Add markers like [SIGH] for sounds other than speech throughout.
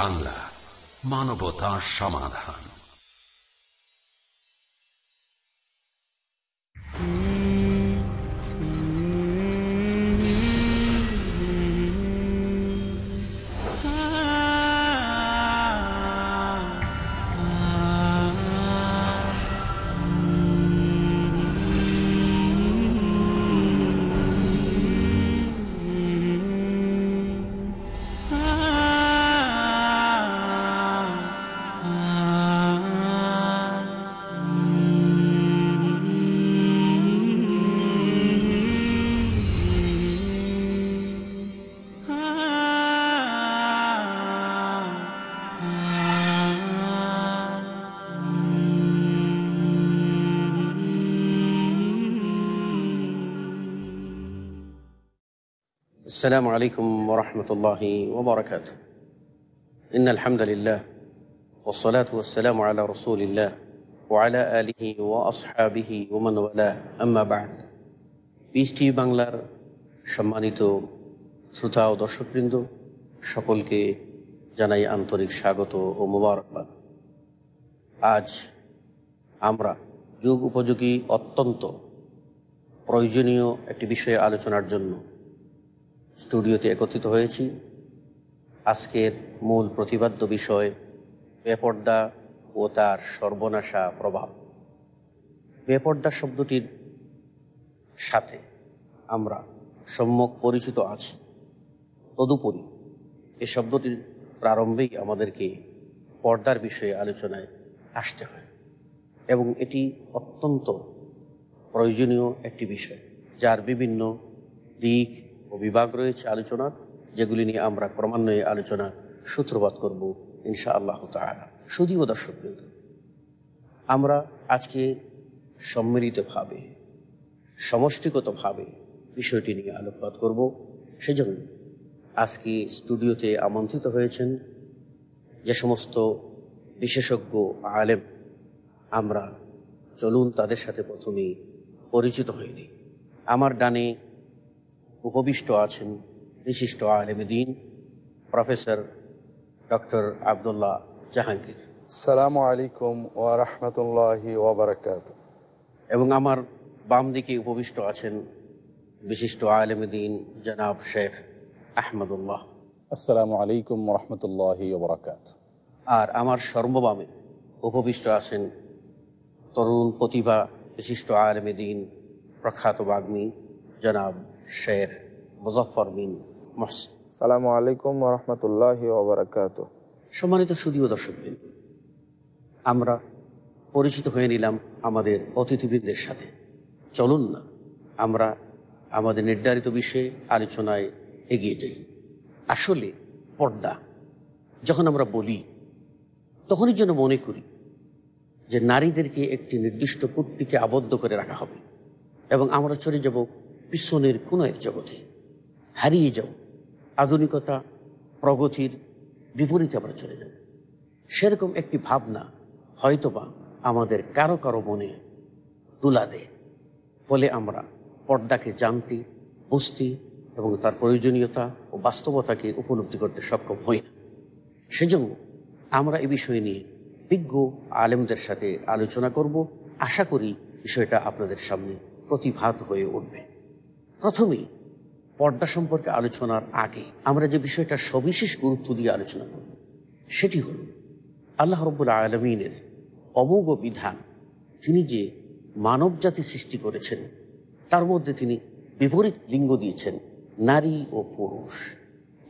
বাংলা মানবতা সমাধান। السلام عليكم ورحمة الله وبركاته إن الحمد لله والصلاة والسلام على رسول الله وعلى آله وأصحابه ومن والاه أما بعد piece TV বাংলার সম্মানিত শ্রোতা ও দর্শকবৃন্দ সকলকে জানাই আন্তরিক স্বাগত ও মোবারকবাদ আজ আমরা যুগ উপযোগী অত্যন্ত প্রয়োজনীয় একটি বিষয়ে আলোচনার জন্য স্টুডিওতে একত্রিত হয়েছি। আজকের মূল প্রতিপাদ্য বিষয়, বেপর্দা ও তার সর্বনাশা প্রভাব। বেপর্দা শব্দটির সাথে আমরা সম্যক পরিচিত আছি। তদুপরি এ শব্দটির প্রারম্ভেই আমাদেরকে পর্দার বিষয়ে আলোচনায় আসতে হয় এবং এটি অত্যন্ত প্রয়োজনীয় একটি বিষয়, যার বিভিন্ন দিক ও বিভাগ রয়েছে আলোচনার যেগুলি নিয়ে আমরা ক্রমান্বয়ে আলোচনা সূত্রপাত করব ইনশা আল্লাহ তালা শুধুও দর্শক আমরা আজকে সম্মিলিতভাবে, সমষ্টিগতভাবে বিষয়টি নিয়ে আলোকপাত করব। সেজন্য আজকে স্টুডিওতে আমন্ত্রিত হয়েছেন যে সমস্ত বিশেষজ্ঞ আলেম, আমরা চলুন তাদের সাথে প্রথমেই পরিচিত হইনি আমার ডানে উপবিষ্ট আছেন বিশিষ্ট আলেমদিন প্রফেসর ডক্টর আবদুল্লাহ জাহাঙ্গীর। সালামু আলাইকুম ওয়া রাহমাতুল্লাহি ওয়া বারাকাতুহু। এবং আমার বাম দিকে উপবিষ্ট আছেন বিশিষ্ট আলেমদিন জনাব শেখ আহমদুল্লাহ। আসসালামু আলাইকুম রহমতুল্লাহি ওবরাকাত আর আমার সর্ববামে উপবিষ্ট আছেন তরুণ প্রতিভা বিশিষ্ট আলেমদিন প্রখ্যাত বাগ্মী জনাব শেখ মুজফর বিন মহসিন। সালামু আলাইকুম রহমতুল্লাহ ওবরাকাত সম্মানিত সুদীয় দর্শকবৃন্দ আমরা পরিচিত হয়ে নিলাম আমাদের অতিথিবৃন্দের সাথে। চলুন না আমরা আমাদের নির্ধারিত বিষয়ে আলোচনায় এগিয়ে যাই। আসলে পর্দা যখন আমরা বলি তখনই যেন মনে করি যে নারীদেরকে একটি নির্দিষ্ট কুটটিকে আবদ্ধ করে রাখা হবে এবং আমরা চলে যাব পিছনের কোনো এক জগতে হারিয়ে যাব আধুনিকতা, প্রগতির বিপরীতে আমরা চলে যাব। সেরকম একটি ভাবনা হয়তোবা আমাদের কারও কারও মনে তুলা দেয়। ফলে আমরা পর্দাকে জানতে, বুঝতে এবং তার প্রয়োজনীয়তা ও বাস্তবতাকে উপলব্ধি করতে সক্ষম হই না। সেজন্য আমরা এ বিষয় নিয়ে বিজ্ঞ আলেমদের সাথে আলোচনা করব। আশা করি বিষয়টা আপনাদের সামনে প্রতিভাত হয়ে উঠবে। প্রথমেই পর্দা সম্পর্কে আলোচনার আগে আমরা যে বিষয়টা সবিশেষ গুরুত্ব দিয়ে আলোচনা করব, সেটি হল আল্লাহ রব্বুল আলমিনের অমোঘ বিধান তিনি যে মানব জাতি সৃষ্টি করেছেন, তার মধ্যে তিনি বিপরীত লিঙ্গ দিয়েছেন, নারী ও পুরুষ।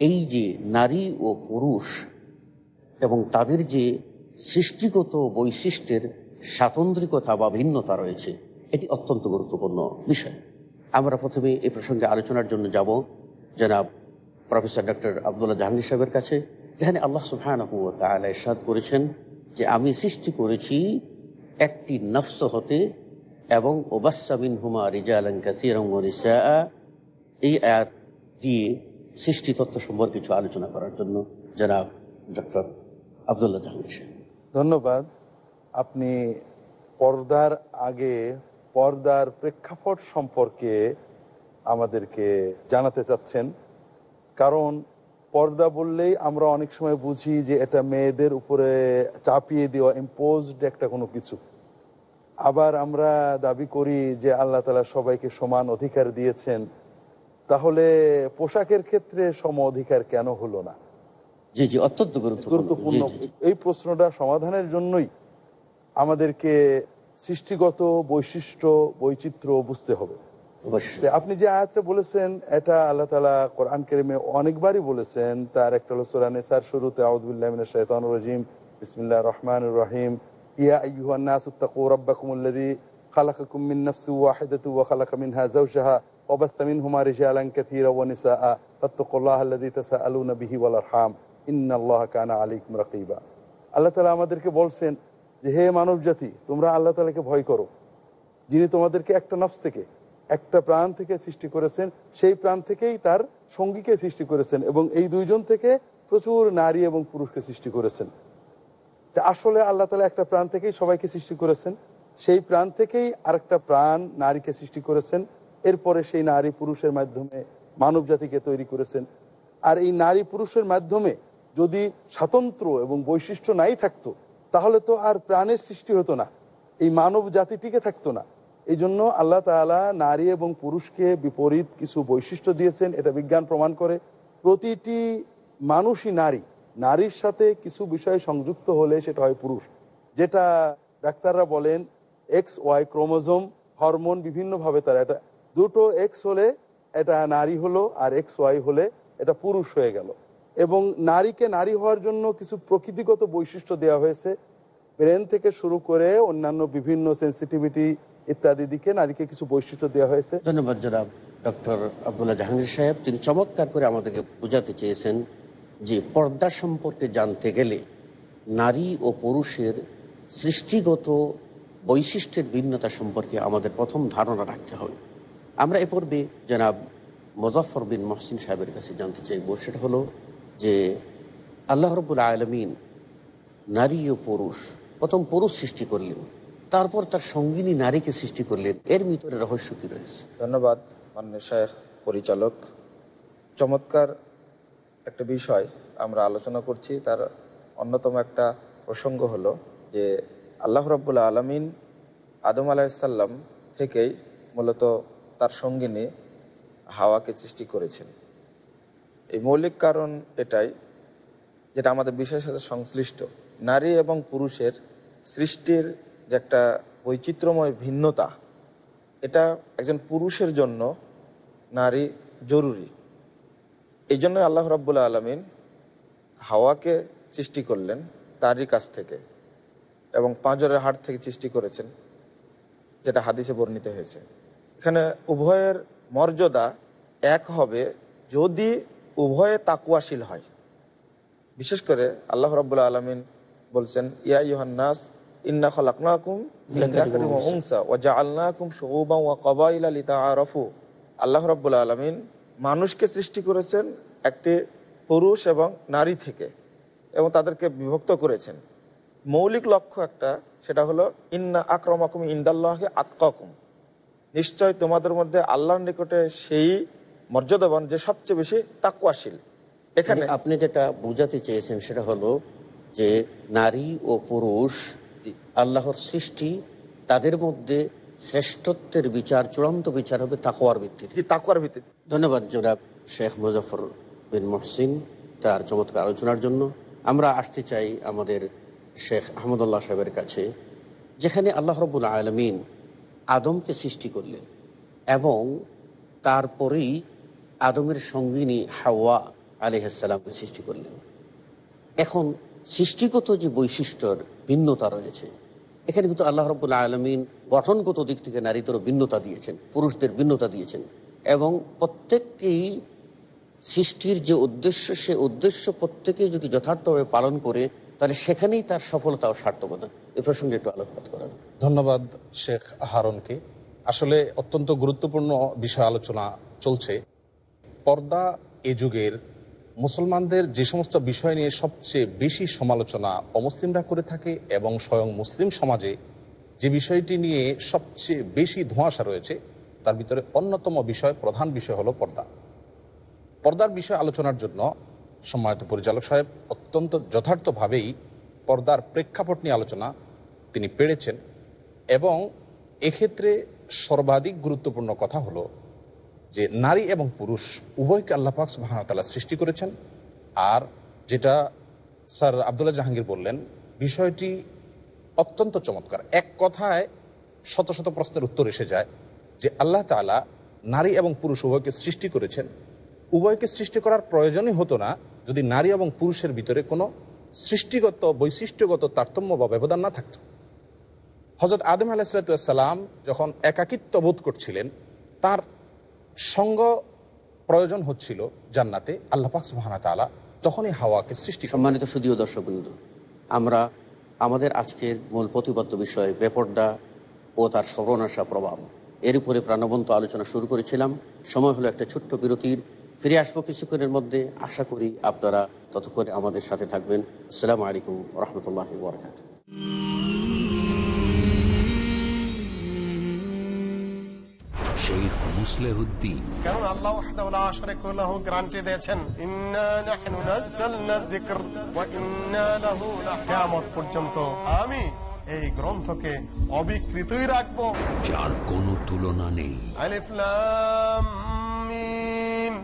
এই যে নারী ও পুরুষ এবং তাদের যে সৃষ্টিগত বৈশিষ্ট্যের স্বাতন্ত্রিকতা বা ভিন্নতা রয়েছে, এটি অত্যন্ত গুরুত্বপূর্ণ বিষয়। আমরা প্রথমে এই প্রসঙ্গে আলোচনার জন্য যাব, জনাব প্রফেসর ডক্টর আবদুল্লাহ জাহাঙ্গীর সাহেবের কাছে, যেখানে আল্লাহ সুহান করেছেন যে, আমি সৃষ্টি করেছি একটি নফস হতে এবং ওবাসামিন হুমা রিজালান কাতিরঙ্গরিসা এই আয়াত দিয়ে সৃষ্টি তত্ত্ব সম্পর্কে কিছু আলোচনা করার জন্য, জনাব ডক্টর আবদুল্লাহ জাহাঙ্গীর সাহেব। ধন্যবাদ। আপনি পর্দার আগে পর্দার প্রেক্ষাপট সম্পর্কে আমাদেরকে জানাতে চাচ্ছেন। কারণ পর্দা বললেই আমরা অনেক সময় বুঝি যে এটা মেয়েদের উপরে চাপিয়ে দেওয়া ইম্পোজড একটা কোনো কিছু। আবার আমরা দাবি করি যে আল্লাহ তালা সবাইকে সমান অধিকার দিয়েছেন। তাহলে পোশাকের ক্ষেত্রে সম অধিকার কেন হলো না? জি জি অত্যন্ত গুরুত্বপূর্ণ। এই প্রশ্নটা সমাধানের জন্যই আমাদেরকে সৃষ্টিগত বৈশিষ্ট্য বৈচিত্র্য বুঝতে হবে অবশ্যই তো আপনি যে আয়াতটা বলেছেন এটা আল্লাহ তালা কোরআন কেরিমে অনেকবারই বলেছেন তার একটা হলো সুরানে সার শুরুতে আউদুল্লাহ শাইতান রাজিম বিসমিল্লাহ রহমান রহিম ইয়া আইয়ুহান নাস তাকু রাব্বাকুম আল্লাযী খালাকাকুম মিন নাফসিন ওয়াহিদাতিন ওয়া খালাকা মিনহা যাওজাহা وبث منهما رجالا كثيرا ونساء فاتقوا الله الذي تساءلون به والارحام ان الله كان عليكم رقيبا আল্লাহ তালা আমাদেরকে বলছেন যে হে মানব জাতি, তোমরা আল্লাহ তালাকে ভয় করো। যিনি তোমাদেরকে একটা নফস থেকে, একটা প্রাণ থেকে সৃষ্টি করেছেন, সেই প্রাণ থেকেই তার সঙ্গীকে সৃষ্টি করেছেন এবং এই দুইজন থেকে প্রচুর নারী এবং পুরুষকে সৃষ্টি করেছেন। তা আসলে আল্লাহ তালা একটা প্রাণ থেকেই সবাইকে সৃষ্টি করেছেন, সেই প্রাণ থেকেই আরেকটা প্রাণ নারীকে সৃষ্টি করেছেন, এরপরে সেই নারী পুরুষের মাধ্যমে মানব জাতিকে তৈরি করেছেন। আর এই নারী পুরুষের মাধ্যমে যদি স্বাতন্ত্র এবং বৈশিষ্ট্য নাই থাকতো তাহলে তো আর প্রাণের সৃষ্টি হতো না। এই মানব জাতি টিকে থাকতো না। এই জন্য আল্লাহ তালা নারী এবং পুরুষকে বিপরীত কিছু বৈশিষ্ট্য দিয়েছেন, এটা বিজ্ঞান প্রমাণ করে। প্রতিটি মানুষই নারী। নারীর সাথে কিছু বিষয় সংযুক্ত হলে সেটা হয় পুরুষ। যেটা ডাক্তাররা বলেন, এক্স ওয়াই ক্রোমোজোম হরমোন বিভিন্নভাবে তারা এটা, দুটো এক্স হলে এটা নারী হলো আর এক্স ওয়াই হলে এটা পুরুষ হয়ে গেল। এবং নারীকে নারী হওয়ার জন্য কিছু প্রকৃতিগত বৈশিষ্ট্য দেওয়া হয়েছে। ব্রেন থেকে শুরু করে অন্যান্য বিভিন্ন সেন্সিটিভিটি ইত্যাদি দিকে নারীকে কিছু বৈশিষ্ট্য দেওয়া হয়েছে। ধন্যবাদ জনাব ডক্টর আবদুল্লাহ জাহাঙ্গীর সাহেব। তিনি চমৎকার করে আমাদেরকে বোঝাতে চেয়েছেন যে পর্দা সম্পর্কে জানতে গেলে নারী ও পুরুষের সৃষ্টিগত বৈশিষ্ট্যের ভিন্নতা সম্পর্কে আমাদের প্রথম ধারণা রাখতে হবে। আমরা এ পর্বে জনাব মুজাফর বিন মহসিন সাহেবের কাছে জানতে চাইব। সেটা হলো যে আল্লাহ রবুল আলমিন নারী ও পুরুষ প্রথম পুরুষ সৃষ্টি করলেন, তারপর তার সঙ্গিনী নারীকে সৃষ্টি করলেন। এর ভিতরে রহস্য কি রয়েছে? ধন্যবাদ, মাননীয় শেখ পরিচালক। চমৎকার একটা বিষয় আমরা আলোচনা করছি, তার অন্যতম একটা প্রসঙ্গ হলো যে আল্লাহ রব্বুল্লা আলমিন আদম আলাহিসাল্লাম থেকেই মূলত তার সঙ্গিনী হাওয়াকে সৃষ্টি করেছেন। এই মৌলিক কারণ এটাই যেটা আমাদের বিষয়ের সাথে সংশ্লিষ্ট। নারী এবং পুরুষের সৃষ্টির যে একটা বৈচিত্র্যময় ভিন্নতা, এটা একজন পুরুষের জন্য নারী জরুরি। এই জন্য আল্লাহ রাব্বুল্লাহ আলমিন হাওয়াকে সৃষ্টি করলেন তারই কাছ থেকে এবং পাঁজরের হাট থেকে সৃষ্টি করেছেন, যেটা হাদিসে বর্ণিত হয়েছে। এখানে উভয়ের মর্যাদা এক হবে যদি উভয়ে তাকুয়াশীল হয়। বিশেষ করে আল্লাহ রাবুল্লাহ আলমিন বলছেন ইয়া ইউহান্নাস ইন্না যাকারিন ওয়া উনসা। ওয়া জাআলনাকুম শুউবান ওয়া ক্বাবাইলা লিতাআরাফু। আল্লাহ রাব্বুল আলামিন মানুষকে সৃষ্টি করেছেন একটি পুরুষ এবং নারী থেকে এবং তাদেরকে বিভক্ত করেছেন। মৌলিক লক্ষ্য একটা সেটা হলো ইন্না আক্রমাকুম ইন্দাল্লাহে আতকাকুম। নিশ্চয় তোমাদের মধ্যে আল্লাহর নিকটে সেই মর্যাদাবান যে সবচেয়ে বেশি তাকুয়াশীল। এখানে আপনি যেটা বোঝাতে চেয়েছেন সেটা হলো যে নারী ও পুরুষ। আল্লাহর সৃষ্টি তাদের মধ্যে শ্রেষ্ঠত্বের বিচার চূড়ান্ত বিচার হবে তাকোয়ার ভিত্তিতে। তাকুয়ার ভিত্তিতে। ধন্যবাদ জনাব শেখ মুজফর বিন মহসিন তার চমৎকার আলোচনার জন্য। আমরা আসতে চাই আমাদের শেখ আহমদুল্লাহ সাহেবের কাছে যেখানে আল্লাহ রবুল আলমিন আদমকে সৃষ্টি করলেন এবং তারপরেই আদমের সঙ্গিনী হাওয়া আলিহাসাল্লামকে সৃষ্টি করলেন। এখন সৃষ্টিগত যে বৈশিষ্ট্যর ভিন্নতা রয়েছে, এখানে কিন্তু আল্লাহ রবুল্লা আলমিন গঠনগত দিক থেকে নারীদেরও ভিন্নতা দিয়েছেন, পুরুষদের ভিন্নতা দিয়েছেন এবং প্রত্যেককেই সৃষ্টির যে উদ্দেশ্য, সে উদ্দেশ্য প্রত্যেকে যদি যথার্থভাবে পালন করে, তাহলে সেখানেই তার সফলতা ও সার্থকতা। এ প্রসঙ্গে একটু আলোকপাত করেন। ধন্যবাদ শেখ হারনকে। আসলে অত্যন্ত গুরুত্বপূর্ণ বিষয় আলোচনা চলছে। পর্দা এ যুগের মুসলমানদের যে সমস্ত বিষয় নিয়ে সবচেয়ে বেশি সমালোচনা অমুসলিমরা করে থাকে এবং স্বয়ং মুসলিম সমাজে যে বিষয়টি নিয়ে সবচেয়ে বেশি ধোঁয়াশা রয়েছে, তার ভিতরে অন্যতম বিষয়, প্রধান বিষয় হলো পর্দা। পর্দার বিষয় আলোচনার জন্য সম্মানিত পরিচালক সাহেব, অত্যন্ত যথার্থভাবেই পর্দার প্রেক্ষাপট নিয়ে আলোচনা তিনি পেরেছেন এবং এক্ষেত্রে সর্বাধিক গুরুত্বপূর্ণ কথা হলো যে নারী এবং পুরুষ উভয়কে আল্লাপাক সুবাহতাল্লাহ সৃষ্টি করেছেন। আর যেটা স্যার আবদুল্লাহ জাহাঙ্গীর বললেন, বিষয়টি অত্যন্ত চমৎকার। এক কথায় শত শত প্রশ্নের উত্তর এসে যায় যে আল্লাহ তালা নারী এবং পুরুষ উভয়কে সৃষ্টি করেছেন। উভয়কে সৃষ্টি করার প্রয়োজনই হতো না যদি নারী এবং পুরুষের ভিতরে কোনো সৃষ্টিগত, বৈশিষ্ট্যগত তারতম্য বা ব্যবধান না থাকত। হজরত আদম আলাহিসাল্লাম যখন একাকিত্ব বোধ করছিলেন, তার সঙ্গ প্রয়োজন হচ্ছিল জান্নাতে, আল্লাহ পাক সুবাহানা তালা তখনই হাওয়াকে সৃষ্টি। সম্মানিত সুদীয় দর্শকবৃন্দ, আমরা আমাদের আজকের মূল প্রতিপাদ্য বিষয় বেপর্দা ও তার সর্বনাশা প্রভাব। এর উপরে প্রাণবন্ত আলোচনা শুরু করেছিলাম। সময় হলো একটা ছোট্ট বিরতির। ফিরে আসব কিছুক্ষণের মধ্যে। আশা করি আপনারা ততক্ষণে আমাদের সাথে থাকবেন। আসসালামু আলাইকুম রহমতুল্লাহ বরকাত শেখ মুসলেহুদ্দিন। কারণ আল্লাহ ওয়াহদাহু লা শারীকা লাহু গ্যারান্টি দিয়েছেন ইন্না নাহনু নাযালনা যিকর ওয়া ইন্না লাহু কিয়ামত পর্যন্ত আমি এই গ্রন্থকে অবিকৃতই রাখব। যার কোন তুলনা নেই। আলিফ লাম মিম।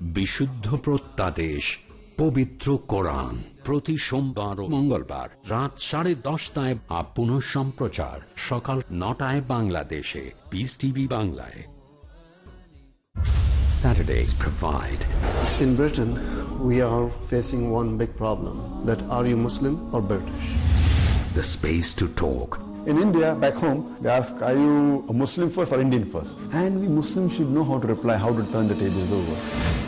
বিশুদ্ধ প্রত্যাদেশ পবিত্র কোরআন প্রতি সোমবার ও মঙ্গলবার রাত সাড়ে দশটায় আপ পুনঃ সম্প্রচার সকাল নটায় বাংলাদেশে পিস টিভি বাংলায় Saturdays provide In Britain, we are facing one big problem that are you Muslim or British? the space to talk In India, back home, they ask, are you a Muslim first or Indian first? And we Muslims should know how to reply, how to turn the tables over.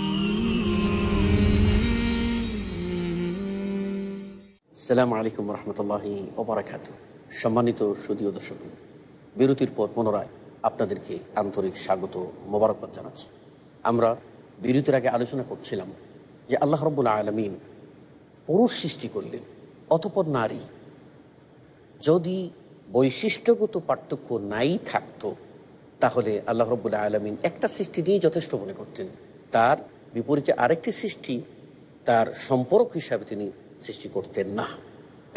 সালাম আলাইকুম রহমতুল্লাহি ওবরাকাত সম্মানিত সুদীয় দর্শক বিরতির পর পুনরায় আপনাদেরকে আন্তরিক স্বাগত মোবারকবাদ জানাচ্ছি। আমরা বিরতির আগে আলোচনা করছিলাম যে আল্লাহ রব্বুল আলমিন পুরুষ সৃষ্টি করলেন, অতপর নারী। যদি বৈশিষ্ট্যগত পার্থক্য নাই থাকতো, তাহলে আল্লাহ রব্বুল আলমিন একটা সৃষ্টি নিয়েই যথেষ্ট মনে করতেন। তার বিপরীতে আরেকটি সৃষ্টি তার সম্পর্ক হিসাবে তিনি সৃষ্টি করতেন না।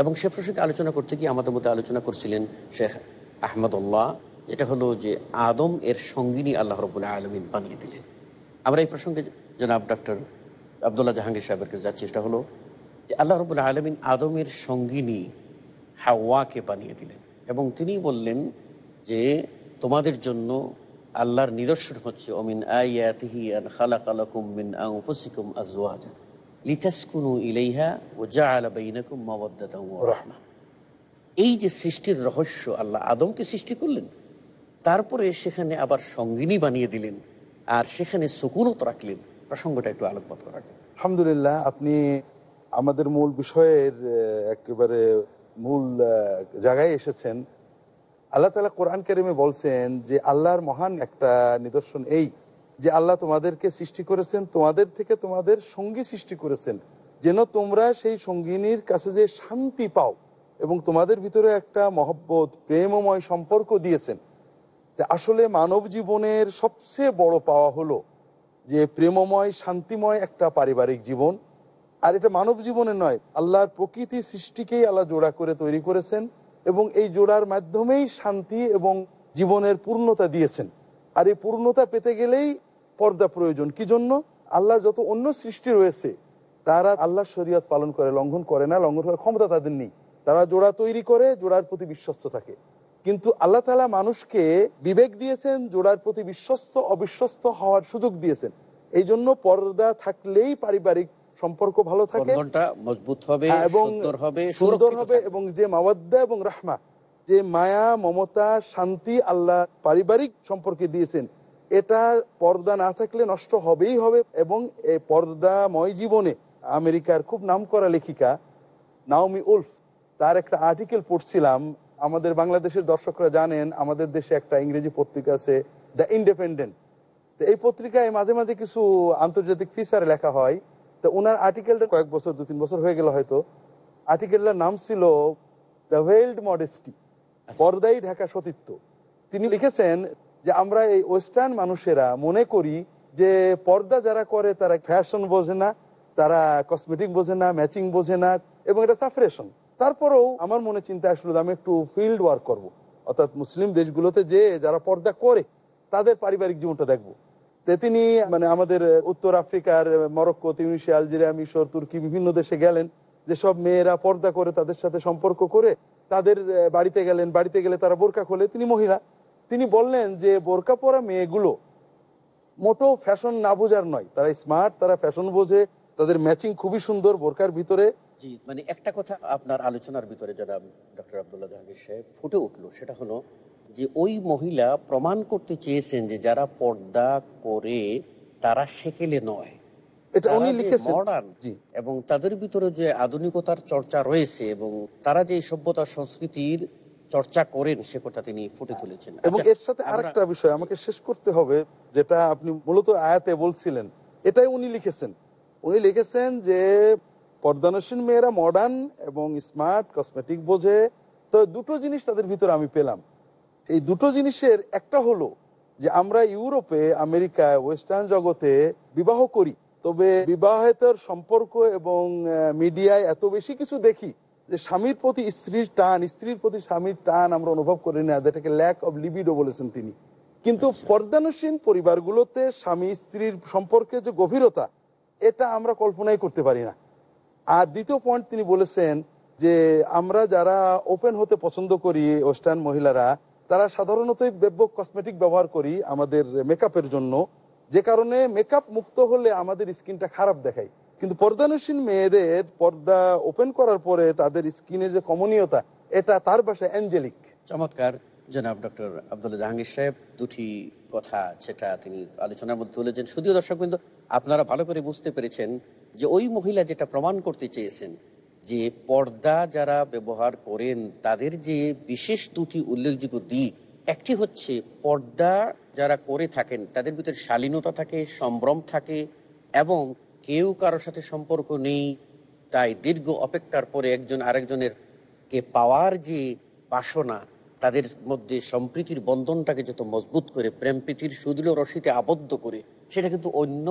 এবং সে প্রসঙ্গে আলোচনা করতে গিয়ে আমাদের মধ্যে আলোচনা করছিলেন শেখ আহমদুল্লাহ এটা হলো যে আদম এর সঙ্গিনী আল্লাহ রবুল্লাহ আলমিন বানিয়ে দিলেন। আমরা এই প্রসঙ্গে জনাব ডক্টর আবদুল্লাহ জাহাঙ্গীর সাহেবের কাছে যাচ্ছি, সেটা হলো যে আল্লাহ রবুল্লাহ আলমিন আদমের সঙ্গিনী হাওয়াকে বানিয়ে দিলেন। এবং তিনি বললেন যে তোমাদের জন্য আল্লাহর নিদর্শন হচ্ছে অমিন আয়াতিহি আন খালাকালাকুম মিন আনফুসিকুম আজওয়াজা। ইলাইহা বাইনাকুম ওয়া রাহমা এই যে সৃষ্টির রহস্য আল্লাহ আদমকে সৃষ্টি করলেন তারপরে সেখানে আবার সঙ্গিনী বানিয়ে দিলেন আর সেখানে সুকুনত রাখলেন। প্রসঙ্গটা একটু আলোকপাত করা। আলহামদুলিল্লাহ আপনি আমাদের মূল বিষয়ের একেবারে মূল জায়গায় এসেছেন। আল্লাহ তালা কোরআন কারিমে বলছেন যে আল্লাহর মহান একটা নিদর্শন এই যে আল্লাহ তোমাদেরকে সৃষ্টি করেছেন, তোমাদের থেকে তোমাদের সঙ্গী সৃষ্টি করেছেন। যেন তোমরা সেই সঙ্গিনীর কাছে যে শান্তি পাও এবং তোমাদের ভিতরে একটা মহব্বত, প্রেমময় সম্পর্ক দিয়েছেন। আসলে মানব জীবনের সবচেয়ে বড় পাওয়া হলো যে প্রেমময়, শান্তিময় একটা পারিবারিক জীবন। আর এটা মানব জীবনে নয়, আল্লাহর প্রকৃতি সৃষ্টিকেই আল্লাহ জোড়া করে তৈরি করেছেন এবং এই জোড়ার মাধ্যমেই শান্তি এবং জীবনের পূর্ণতা দিয়েছেন। আর এই পূর্ণতা পেতে গেলেই পর্দা প্রয়োজন। কি জন্য? আল্লাহর যত অন্য সৃষ্টি রয়েছে তারা আল্লাহর শরীয়ত পালন করে লঙ্ঘন করে না লঙ্ঘন করার ক্ষমতা তাদের নেই। তারা জোড়া তৈরি করে জোড়ার প্রতি বিশ্বস্ত থাকে। কিন্তু আল্লাহ তালা মানুষকে বিবেক দিয়েছেন জোড়ার প্রতি বিশ্বস্ত অবিশ্বস্ত হওয়ার সুযোগ দিয়েছেন। এই জন্য পর্দা থাকলেই পারিবারিক সম্পর্ক ভালো থাকে। বন্ধনটা মজবুত হবে হ্যাঁ, এবং সুন্দর হবে। এবং যে মাওয়াদ্দা এবং রাহমা যে মায়া, মমতা, শান্তি আল্লাহ পারিবারিক সম্পর্কে দিয়েছেন, এটা পর্দা না থাকলে নষ্ট হবেই হবে। এবং এই পর্দাময় জীবনে আমেরিকার খুব নামকরা লেখিকা নাওমি উলফ, তার একটা আর্টিকেল পড়ছিলাম। আমাদের বাংলাদেশের দর্শকরা জানেন, আমাদের দেশে একটা ইংরেজি পত্রিকা আছে, দ্য ইন্ডিপেন্ডেন্ট। তো এই পত্রিকায় মাঝে মাঝে কিছু আন্তর্জাতিক ফিচার লেখা হয়। তো ওনার আর্টিকেলটা কয়েক বছর দু তিন বছর হয়ে গেল হয়তো। আর্টিকেলটার নাম ছিল, দ্য ওয়েল্ড মডেস্টি। পর্দাই ঢাকা সতীত্ব তিনি লিখেছেন যে, আমরা এই ওয়েস্টার্ন মানুষেরা মনে করি যে, পর্দা যারা করে তারা ফ্যাশন বোঝে না, তারা কসমেটিক বোঝে না, ম্যাচিং বোঝে না, এবং এটা সাফারেশন। তারপরেও আমার মনে চিন্তা আসলো আমি একটু ফিল্ড ওয়ার্ক করব। অর্থাৎ মুসলিম দেশগুলোতে যে, যারা পর্দা করে, তাদের পারিবারিক জীবনটা দেখব। তে তিনি মানে আমাদের উত্তর আফ্রিকার, মরক্কো তিউনিশিয়া আলজেরিয়া, মিশর, তুর্কি বিভিন্ন দেশে গেলেন যেসব মেয়েরা পর্দা করে তাদের সাথে সম্পর্ক করে তাদের বাড়িতে গেলেন, বাড়িতে গেলে তারা বোরকা খোলে। তিনি মহিলা। তিনি বললেন যে, বোরকা পরা মেয়েগুলো মোটো ফ্যাশন না বোঝার নয়। তারা স্মার্ট, তারা ফ্যাশন বোঝে, তাদের ম্যাচিং খুবই সুন্দর বোরকার ভিতরে। জি মানে একটা কথা আপনার আলোচনার ভিতরে যারা ডক্টর আবদুল্লাহ জাহাঙ্গীর সাহেব ফুটে উঠল, সেটা হলো যে, ওই মহিলা প্রমাণ করতে চেয়েছেন যে, যারা পর্দা করে তারা সেকেলে নয়। এটা উনি লিখেছেন। মডার্ন জি। এবং তাদের ভিতরে যে আধুনিকতার চর্চা রয়েছে এবং তারা যে সভ্যতা সংস্কৃতির চর্চা করেন সে কথা তিনি ফুটে তুলেছেন। এবং আচ্ছা, এর সাথে আরেকটা বিষয় আমাকে শেষ করতে হবে যেটা আপনি মূলত আয়াতে বলছিলেন এটাই উনি লিখেছেন। উনি লিখেছেন যে পর্দানসীন মেয়েরা মডার্ন এবং স্মার্ট কসমেটিক বোঝে। তো দুটো জিনিস তাদের ভিতরে আমি পেলাম। এই দুটো জিনিসের একটা হলো যে আমরা ইউরোপে আমেরিকায় ওয়েস্টার্ন জগতে বিবাহ করি। তবে বিবাহেতর সম্পর্ক এবং মিডিয়ায় এত বেশি কিছু দেখি যে স্বামীর প্রতি স্ত্রীর টান স্ত্রীর প্রতি স্বামীর টান আমরা অনুভব করি না যেটাকে ল্যাক অব লিবিডো বলেছেন তিনি। কিন্তু পর্দানুসীন পরিবারগুলোতে স্বামী স্ত্রীর সম্পর্কে যে গভীরতা এটা আমরা কল্পনাই করতে পারি না। আর দ্বিতীয় পয়েন্ট তিনি বলেছেন যে আমরা যারা ওপেন হতে পছন্দ করি ওয়েস্টার্ন মহিলারা তারা সাধারণতই ব্যাপক কসমেটিক ব্যবহার করি আমাদের মেকআপের জন্য। যে কারণে মেকআপ মুক্ত হলে আমাদের স্কিনটা খারাপ দেখায়। কিন্তু পর্দানুসীন মেয়েদের পর্দা ওপেন করার পরে তাদের স্কিনের যে কমনীয়তা, এটা তার বাসায় অ্যাঞ্জেলিক চমৎকার। জনাব ডক্টর আব্দুল্লাহ জাহাঙ্গীর সাহেব, দুটি কথা সেটা তিনি আলোচনার মধ্যে তুলেছেন। শুধুও দর্শক কিন্তু আপনারা ভালো করে বুঝতে পেরেছেন যে ওই মহিলা যেটা প্রমাণ করতে চেয়েছেন যে পর্দা যারা ব্যবহার করেন, তাদের যে বিশেষ দুটি উল্লেখযোগ্য দিক একটি হচ্ছে পর্দা যারা করে থাকেন, তাদের ভিতরে শালীনতা থাকে, সম্ভ্রম থাকে এবং কেউ কারোর সাথে সম্পর্ক নেই, তাই দীর্ঘ অপেক্ষার পরে একজন আরেকজনের কে পাওয়ার যে বাসনা, তাদের মধ্যে সম্প্রীতির বন্ধনটাকে যত মজবুত করে, প্রেম প্রীতির সুদৃঢ় রশিতে আবদ্ধ করে, সেটা কিন্তু অন্য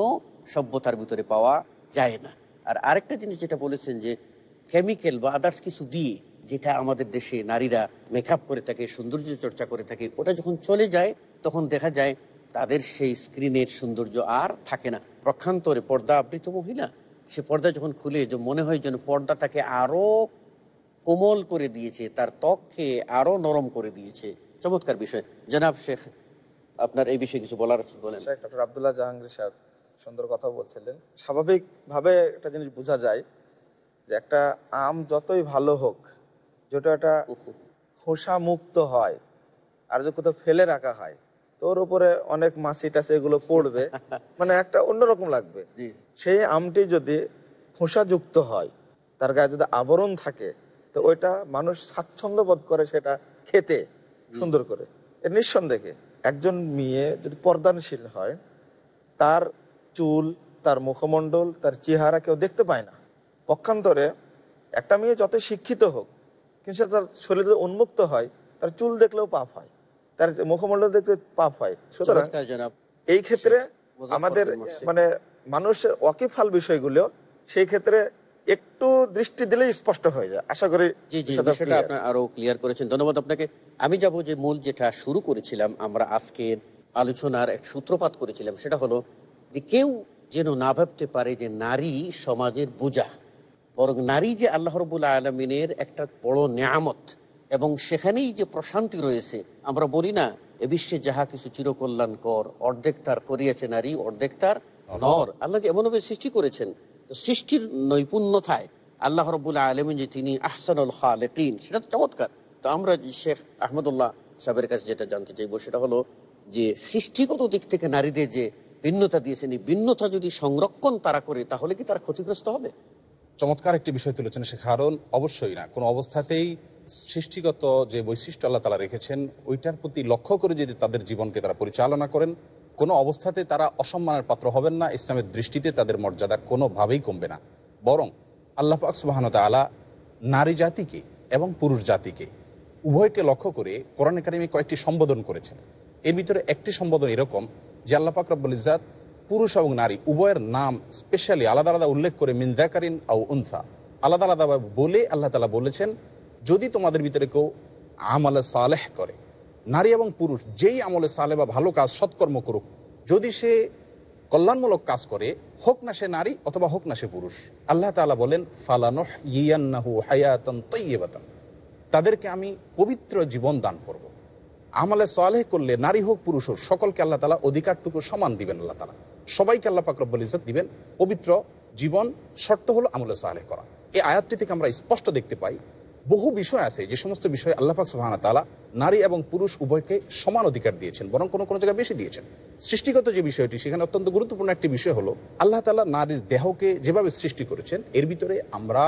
সভ্যতার ভিতরে পাওয়া যায় না। আর আরেকটা জিনিস যেটা বলেছেন যে কেমিক্যাল বা আদার্স কিছু দিয়ে যেটা আমাদের দেশে নারীরা মেকআপ করে থাকে, সৌন্দর্য চর্চা করে থাকে, ওটা যখন চলে যায়, তখন দেখা যায় তাদের সেই স্ক্রিনের সৌন্দর্য আর থাকে না। প্রক্ষান্তরে পর্দা আবৃত মহিলা, সে পর্দা যখন খুলে, যে মনে হয় যেন পর্দা তাকে আরও কোমল করে দিয়েছে, তার ত্বককে আরও নরম করে দিয়েছে। চমৎকার বিষয়। জনাব শেখ, আপনার এই বিষয়ে কিছু বলার আছে বলেন। ডক্টর আবদুল্লাহ জাহাঙ্গীর সাহেব সুন্দর কথা বলছিলেন। স্বাভাবিকভাবে একটা জিনিস বোঝা যায় যে একটা আম যতই ভালো হোক যেটা একটা খোসা মুক্ত হয় আর যদি কোথাও ফেলে রাখা হয় তো ওর উপরে অনেক মাছি টাছি এগুলো পড়বে [LAUGHS] মানে একটা অন্যরকম লাগবে। সেই আমটি যদি খোসাযুক্ত হয় তার গায়ে যদি আবরণ থাকে তো ওইটা মানুষ স্বাচ্ছন্দ্য বোধ করে সেটা খেতে সুন্দর করে। এর নিঃসন্দেহে একজন মেয়ে যদি পর্দানশীল হয় তার চুল তার মুখমণ্ডল তার চেহারা কেউ দেখতে পায় না। পক্ষান্তরে একটা মেয়ে যত শিক্ষিত হোক কিন্তু সে তার শরীর উন্মুক্ত হয় তার চুল দেখলেও পাপ হয়। তার মুখমণ্ডল দেখলে পাপ হয়। সুতরাং এই ক্ষেত্রে আমাদের মানে মানুষের ওয়াকিফাল বিষয়গুলো সেই ক্ষেত্রে একটু দৃষ্টি দিলেই স্পষ্ট হয়ে যায়। আশা করি জি জি বিষয়টা। আপনার আরও ক্লিয়ার করেছেন। ধন্যবাদ আপনাকে। আমি যাব যে মূল যেটা শুরু করেছিলাম আমরা আজকের আলোচনার এক সূত্রপাত করেছিলাম সেটা হলো যে কেউ যেন না ভাবতে পারে যে নারী সমাজের বোঝা। বরং নারী যে আল্লাহ রবুল্লা আলমিনের একটা বড় নিয়ামত এবং সেখানেই যে প্রশান্তি রয়েছে আমরা বলি না এ বিশ্বে যাহা কিছু চিরকল্যাণকর অর্ধেক তার করিয়াছে নারী অর্ধেক তার নর। আল্লাহ যে এমনভাবে সৃষ্টি করেছেন তো সৃষ্টির নৈপুণ্যতায় আল্লাহ রবুল্লাহ আলমিন যে তিনি আহসানুল খালেকিন সেটা তো চমৎকার। তো আমরা শেখ আহমদুল্লাহ সাহেবের কাছে যেটা জানতে চাইব সেটা হলো যে সৃষ্টিগত দিক থেকে নারীদের যে ভিন্নতা দিয়েছেন এই ভিন্নতা যদি সংরক্ষণ তারা করে তাহলে কি তারা ক্ষতিগ্রস্ত হবে? চমৎকার একটি বিষয় তুলেছেন সে কারণ অবশ্যই না, কোনো অবস্থাতেই সৃষ্টিগত যে বৈশিষ্ট্য আল্লাহ তালা রেখেছেন, ওইটার প্রতি লক্ষ্য করে যদি তাদের জীবনকে তারা পরিচালনা করেন, কোনো অবস্থাতে তারা অসম্মানের পাত্র হবেন না, ইসলামের দৃষ্টিতে তাদের মর্যাদা কোনোভাবেই কমবে না। বরং আল্লাহ পাক সুবাহন তালা নারী জাতিকে এবং পুরুষ জাতিকে উভয়কে লক্ষ্য করে কোরআন একাডেমি কয়েকটি সম্বোধন করেছেন। এর ভিতরে একটি সম্বোধন এরকম যে আল্লাহ পাক রব্বুল ইজাত পুরুষ এবং নারী, উভয়ের নাম স্পেশালি আলাদা আলাদা উল্লেখ করে মিনদাকারিন আউ উনসা। আলাদা আলাদা বলে আল্লাহ তালা বলেছেন, যদি তোমাদের ভিতরে কেউ আমলে সালেহ করে, নারী এবং পুরুষ, যেই আমলে সালে বা ভালো কাজ, সৎকর্ম করুক, যদি সে কল্যাণমূলক কাজ করে, হোক না সে নারী অথবা হোক না সে পুরুষ, আল্লাহ তালা বলেন ফালানহ ইয়ান্নাহু হায়াতন তৈবাতন তাদেরকে আমি পবিত্র জীবন দান করব। আমলে সালেহ করলে নারী হোক পুরুষ হোক, সকলকে আল্লাহ তালা অধিকারটুকু সমান দিবেন আল্লাহ তালা সবাইকে আল্লাহ পাকরব্বুল ইজত দিবেন। পবিত্র জীবন, শর্ত হলো আমলে সালেহ করা। এই আয়াতটি থেকে আমরা স্পষ্ট দেখতে পাই, বহু বিষয় আছে, যে সমস্ত বিষয়ে আল্লাহ পাক সুবাহ তালা নারী এবং পুরুষ উভয়কে সমান অধিকার দিয়েছেন, বরং কোনো কোনো জায়গায় বেশি দিয়েছেন। সৃষ্টিগত যে বিষয়টি, সেখানে অত্যন্ত গুরুত্বপূর্ণ একটি বিষয় হলো, আল্লাহ তালা নারীর দেহকে যেভাবে সৃষ্টি করেছেন, এর ভিতরে আমরা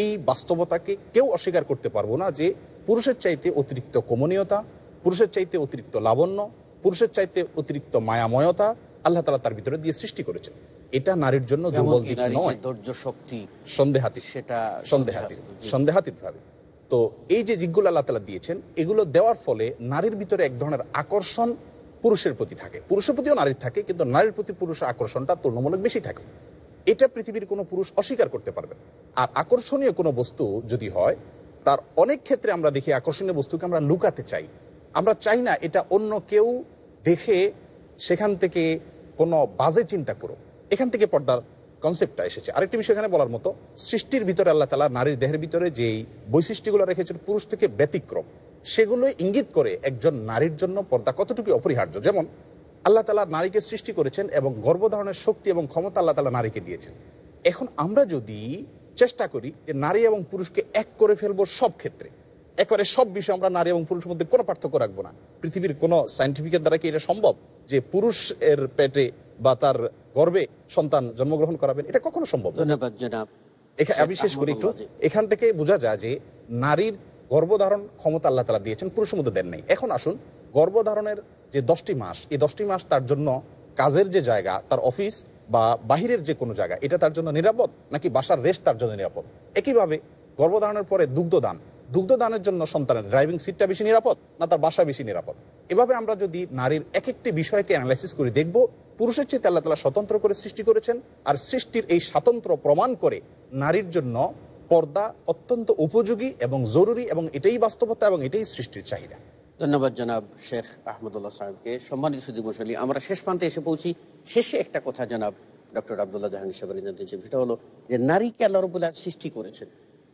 এই বাস্তবতাকে কেউ অস্বীকার করতে পারব না যে পুরুষের চাইতে অতিরিক্ত কমনীয়তা, পুরুষের চাইতে অতিরিক্ত লাবণ্য, পুরুষের চাইতে অতিরিক্ত মায়াময়তা আল্লাহ তালা তার ভিতরে দিয়ে সৃষ্টি করেছেন। এটা নারীর জন্য দুর্বল দিক নয়। ধৈর্য শক্তি সন্দেহাতীত। সেটা সন্দেহাতীত। জি। সন্দেহাতীত ভাবে তো এই যে দিকগুলো আল্লাহ তালা দিয়েছেন এগুলো দেওয়ার ফলে নারীর ভিতরে এক ধরনের আকর্ষণ পুরুষের প্রতি থাকে। পুরুষের প্রতিও নারীর থাকে কিন্তু নারীর প্রতি পুরুষের আকর্ষণটা তুলনামূলক বেশি থাকে। এটা পৃথিবীর কোনো পুরুষ অস্বীকার করতে পারবে। আর আকর্ষণীয় কোনো বস্তু যদি হয় তার অনেক ক্ষেত্রে আমরা দেখি আকর্ষণীয় বস্তুকে আমরা লুকাতে চাই। আমরা চাই না এটা অন্য কেউ দেখে সেখান থেকে কোনো বাজে চিন্তা করো। এখান থেকে পর্দার কনসেপ্টটা এসেছে। আরেকটি বিষয় এখানে বলার মতো, সৃষ্টির ভিতরে আল্লাহ তালা নারীর দেহের ভিতরে যেই বৈশিষ্ট্যগুলো রেখেছেন পুরুষ থেকে ব্যতিক্রম সেগুলো ইঙ্গিত করে একজন নারীর জন্য পর্দা কতটুকু অপরিহার্য। যেমন, আল্লাহ তালা নারীকে সৃষ্টি করেছেন এবং গর্ভধারণের শক্তি এবং ক্ষমতা আল্লাহ তালা নারীকে দিয়েছেন। এখন আমরা যদি চেষ্টা করি যে নারী এবং পুরুষকে এক করে ফেলব সব ক্ষেত্রে একবারে সব বিষয়ে আমরা নারী এবং পুরুষের মধ্যে কোনো পার্থক্য রাখব না। পৃথিবীর কোনো সাইন্টিফিকের দ্বারা কি এটা সম্ভব? যে পুরুষ এর পেটে বা তার গর্বে সন্তান জন্মগ্রহণ করাবেন এটা কখনো সম্ভব না। ধন্যবাদ জনাব। আমি শেষ করি একটু। এখান থেকে বোঝা যায় যে নারীর গর্ভধারণ ক্ষমতা আল্লাহ তালা দিয়েছেন পুরুষের মধ্যে দেন নাই। এখন আসুন গর্ভধারণের যে দশটি মাস এই দশটি মাস তার জন্য কাজের যে জায়গা তার অফিস বা বাহিরের যে কোনো জায়গা এটা তার জন্য নিরাপদ নাকি বাসার রেস্ট তার জন্য নিরাপদ? একইভাবে গর্ভধারণের পরে দুগ্ধদান দুগ্ধদানের জন্য সন্তানের ড্রাইভিং সিটটা বেশি নিরাপদ না তার বাসা বেশি নিরাপদ? এভাবে আমরা যদি নারীর এক একটি বিষয়কে অ্যানালাইসিস করে দেখব, পুরুষের চেয়ে আল্লাহ তালা স্বতন্ত্র করে সৃষ্টি করেছেন আর সৃষ্টির এই স্বাতন্ত্র প্রমাণ করে নারীর জন্য পর্দা অত্যন্ত উপযোগী এবং জরুরি এবং এটাই বাস্তবতা এবং এটাই সৃষ্টির চাহিদা। ধন্যবাদ জনাব শেখ আহমদুল্লাহ সাহেবকে। সম্মানিত সুদী মশালী আমরা শেষ প্রান্তে এসে পৌঁছি। শেষে একটা কথা জনাব ডক্টর আবদুল্লাহ জাহাঙ্গীর সাহেব সেটা হলো যে, নারীকে আল্লাহ রবুল্লাহ সৃষ্টি করেছেন।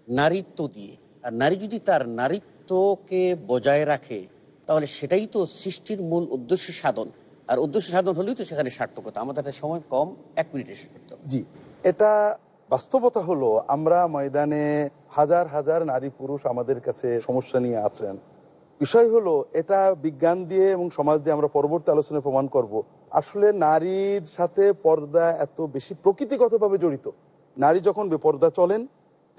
নারীত্ব দিয়ে। আর নারী যদি তার নারীত্বকে বজায় রাখে, তাহলে সেটাই তো সৃষ্টির মূল উদ্দেশ্য সাধন। আর উদ্দেশ্য সাধন হলেই তো সেখানে সার্থকতা। আমাদের একটা সময় কম, এক মিনিটে করতে জি। এটা বাস্তবতা হলো, আমরা ময়দানে হাজার হাজার নারী পুরুষ আমাদের কাছে সমস্যা নিয়ে আছেন। বিষয় হলো, এটা বিজ্ঞান দিয়ে এবং সমাজ দিয়ে আমরা পরবর্তী আলোচনায় প্রমাণ করব। আসলে নারীর সাথে পর্দা এত বেশি প্রকৃতিগতভাবে জড়িত। নারী যখন বেপর্দা চলেন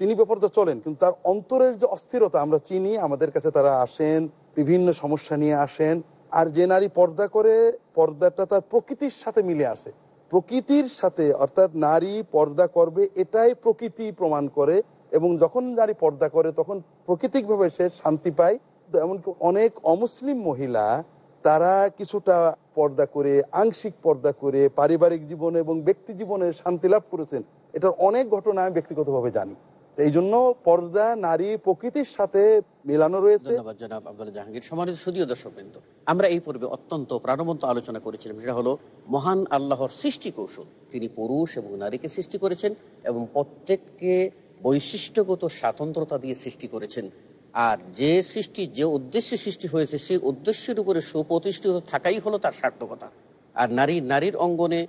তিনি বেপর্দা চলেন, কিন্তু তার অন্তরের যে অস্থিরতা, আমরা চিনি, আমাদের কাছে তারা আসেন, বিভিন্ন সমস্যা নিয়ে আসেন, আর যে নারী পর্দা করে, পর্দাটা তার প্রকৃতির সাথে মিলে আসে। প্রকৃতির সাথে, অর্থাৎ নারী পর্দা করবে, এটাই প্রকৃতি প্রমাণ করে, এবং যখন নারী পর্দা করে, তখন প্রাকৃতিকভাবে সে শান্তি পায়। এমনকি অনেক অমুসলিম মহিলা, তারা কিছুটা পর্দা করে, আংশিক পর্দা করে, পারিবারিক জীবনে এবং ব্যক্তি জীবনে শান্তি লাভ করেছেন, এটার অনেক ঘটনা আমি ব্যক্তিগতভাবে জানি। এই জন্য পর্দা, নারী, প্রকৃতির সাথে মেলানো রয়েছে। জাহাঙ্গীর। সমানিত সুদীয় দর্শকবৃন্দ, আমরা এই পর্বে অত্যন্ত প্রাণবন্ত আলোচনা করেছিলাম। সেটা হলো, মহান আল্লাহর সৃষ্টি কৌশল। তিনি পুরুষ এবং নারীকে সৃষ্টি করেছেন এবং প্রত্যেককে বৈশিষ্ট্যগত স্বাতন্ত্রতা দিয়ে সৃষ্টি করেছেন। আর যে সৃষ্টি, যে উদ্দেশ্যে সৃষ্টি হয়েছে, সেই উদ্দেশ্যের উপরে সুপ্রতিষ্ঠিত থাকাই হলো তার সার্থকতা। আর নারী, নারীর অঙ্গনে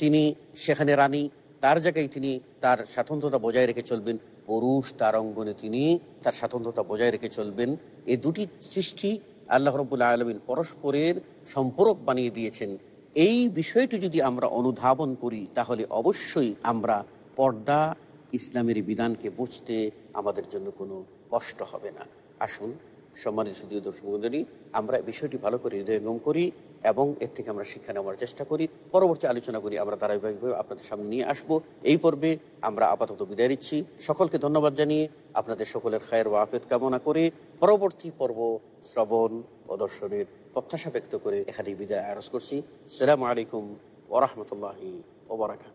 তিনি, সেখানে রানী, তার জায়গায় তিনি তার স্বাতন্ত্রতা বজায় রেখে চলবেন। পুরুষ তার অঙ্গনে তিনি তার স্বাতন্ত্রতা বজায় রেখে চলবেন। এই দুটি সৃষ্টি আল্লাহ রবুল্লা আলমিন পরস্পরের সম্পর্ক বানিয়ে দিয়েছেন। এই বিষয়টি যদি আমরা অনুধাবন করি, তাহলে অবশ্যই আমরা পর্দা ইসলামের বিধানকে বুঝতে আমাদের জন্য কোনো কষ্ট হবে না। আসুন, সম্মানিত সুদীয় দর্শক আমরা বিষয়টি ভালো করে হৃদয়ঙ্গম করি। এবং এর থেকে আমরা শিক্ষা নেওয়ার চেষ্টা করি। পরবর্তী আলোচনা করি, আমরা ধারাবাহিকভাবে আপনাদের সামনে নিয়ে আসব। এই পর্বে আমরা আপাতত বিদায় দিচ্ছি সকলকে ধন্যবাদ জানিয়ে আপনাদের সকলের খায়ের ও আফেদ কামনা করে পরবর্তী পর্ব শ্রবণ ও দর্শনের প্রত্যাশা ব্যক্ত করে এখানেই বিদায় আরজ করছি। সালাম আলাইকুম ওরহমতুল্লাহি ওবরাকাত